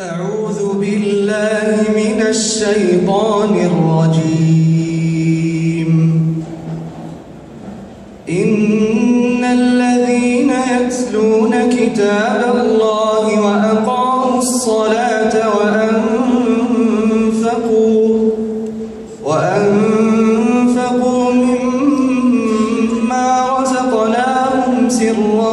أعوذ بالله من الشيطان الرجيم. إن الذين يتلون كتاب الله وأقاموا الصلاة وأنفقوا وأنفقوا مما رزقناهم سرا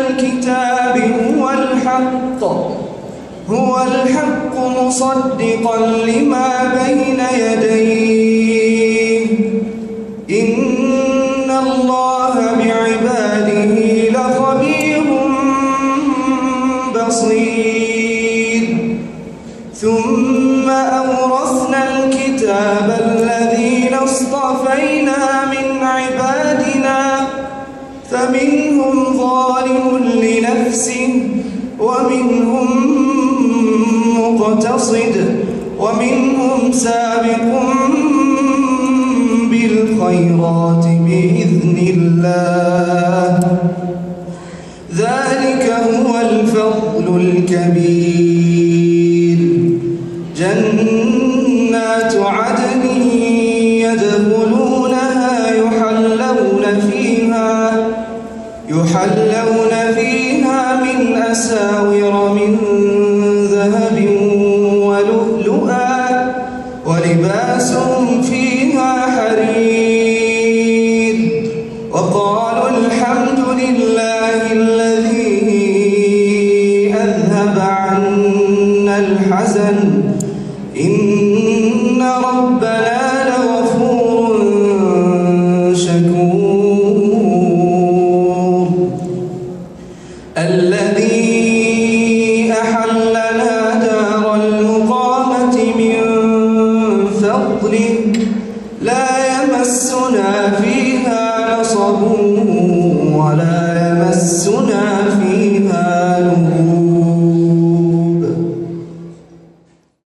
الكتاب هو الحق. هو الحق مصدقا لما بين يديه. إن الله بعباده لخبير بصير. ثم أورثنا الكتاب الذين اصطفينا من عبادنا. فمنهم مقتصد ومنهم سابق بالخيرات بإذن الله. ذلك هو الفضل الكبير. جنات عدن يدخلونها يحلون فيها يحلون أساور من ذهب ولؤلؤا ولباسهم فيها حرير. وقالوا الحمد لله الذي أذهب عنا الحزن. إن ربنا لغفور شكور.